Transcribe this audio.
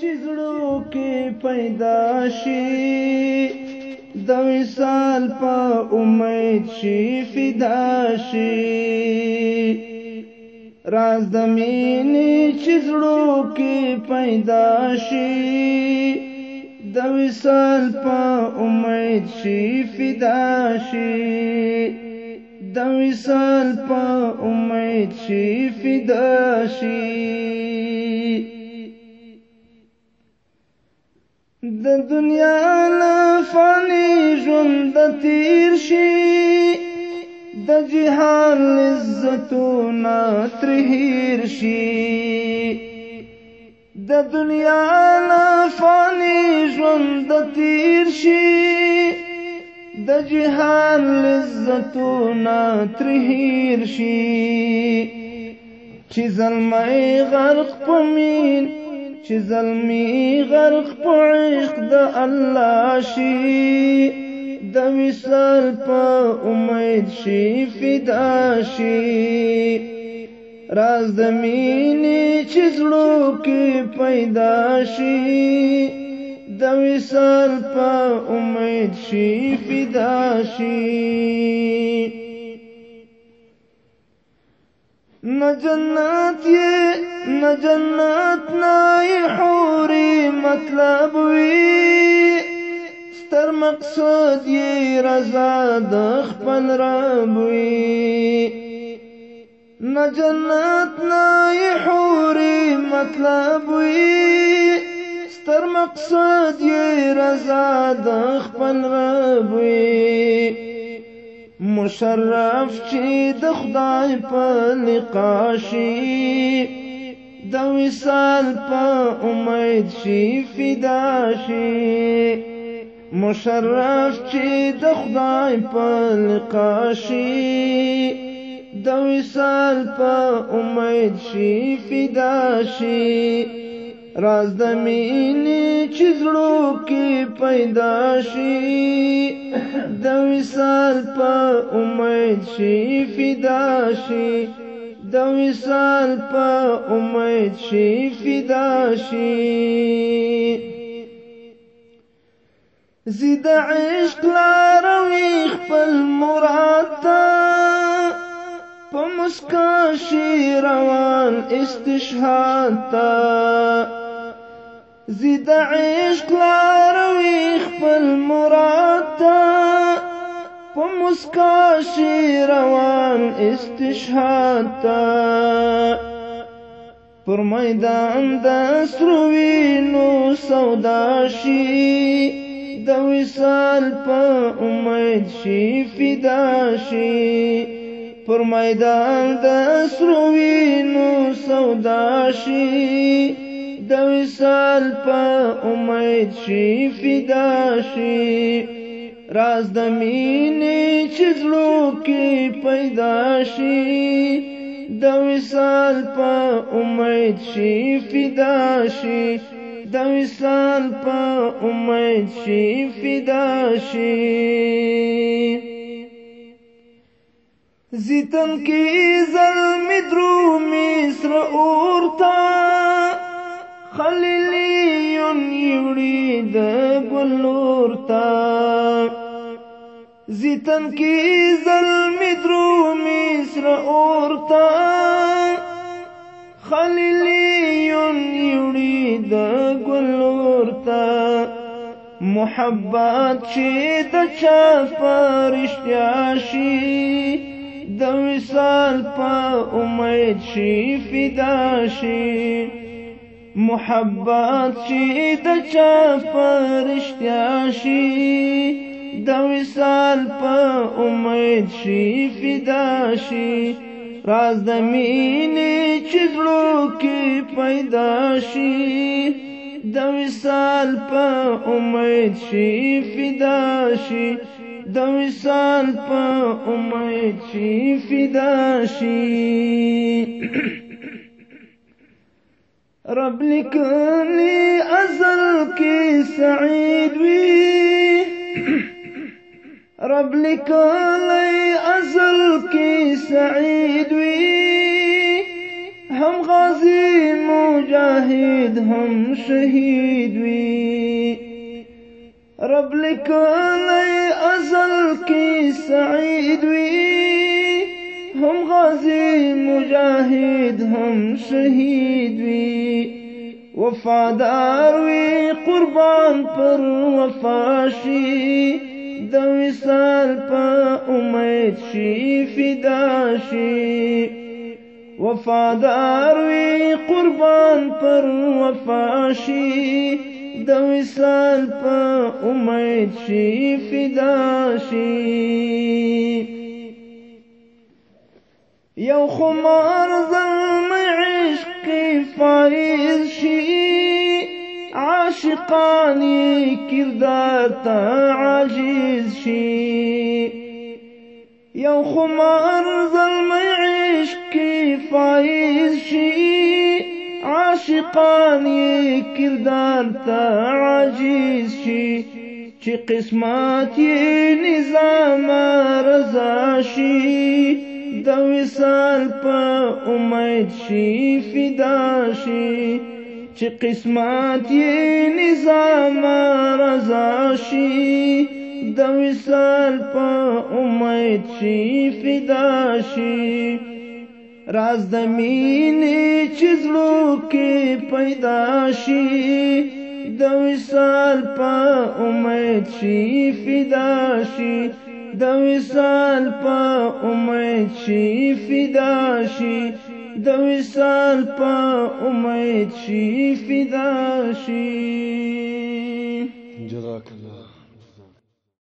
چې زړو کې پیدا شي د وصال په امید شي فدا شي راز د مینې چې زړو کې پیدا شي د وصال په امید شي فدا شي د وصال په امید شي فدا شي د دنیا لفانی ژوند تیر شي د جهان عزتونه ترهیر شي د دنیا لفانی ژوند تیر شي د جهان عزتونه ترهیر شي چې زلمي غرق پمین چې زلمی غرق په عشق د الله شي د وصال په امید شي فدا شي راز د مینې چې زړو کې پیدا شي د وصال په امید شي فدا شي نه جنت یې نه جنت نه حوري مطلب وي ستر مقصود یې رضا د خپل رب وي نه جنت نه حوري مطلب وي ستر مقصود یې رضا د خپل رب وي مشرف چې د خدای په لقاشي د وصال په امید شي فدا شي مشرف چې د خدای په لقا شي د وصال په امید شي فدا شي راز د مینې چې زړو کې پیدا شي د وصال په امید شي فدا شي د وصال په امید شي فدا شي زید عشق لاروي خپل مراد ته په مسکا شي روان استشهاد ته زید عشق لاروي خپل مراد مسکا شي روان استشهاد تا پر میدان د سروینو سودا شي د وصال په امید شي فدا شي پر میدان د سروینو سودا شي د وصال په امید شي فدا شي راز د مینې چې زړو کې پیدا شي د وصال په امید شي فدا شي د وصال په امید شي فدا شي زیتن کې ظلم درو مصر اورتا خلیلی ځان یوړي د ګلور تا زیتن کی ظلم درو مصر اور تا خلیلیون یوړي د ګلور تا محبت چې د چا فرشتیا شي د وصال په امید شي فدا شي محبت چې د چا پرشتیا شي د وصال په امید شي فدا شي راز د مینې چې زړو کې پیدا شي د وصال په امید شي فدا شي د وصال په امید شي فدا شي رب لكل أزل كي سعيد بي رب لكل أزل كي سعيد بي هم غازي مجاهد هم شهيد بي رب لكل أزل كي سعيد بي هم غازی مجاهد هم شهید وی وفادار وی قربان پر وفاشی د وصال په امید شي فدا شي وفادار وی قربان پر وفاشی د وصال په امید شي فدا شي یو خمار ظلم عشقی فائز شی عاشقانی کردار تا عاجز شی یو خمار ظلم عشقی فائز شی عاشقانی کردار تا عاجز شی چې قسمت یې نظام رضا شي د وصال په امید شي فدا شي چې قسمت یې نظام رضا شي د وصال په امید شي فدا شي راز د مینې چې زړو کې پیدا شي د وصال په امید شي فدا شي د وصال په امید شي فدا شي د وصال په امید شي فدا شي جزاك الله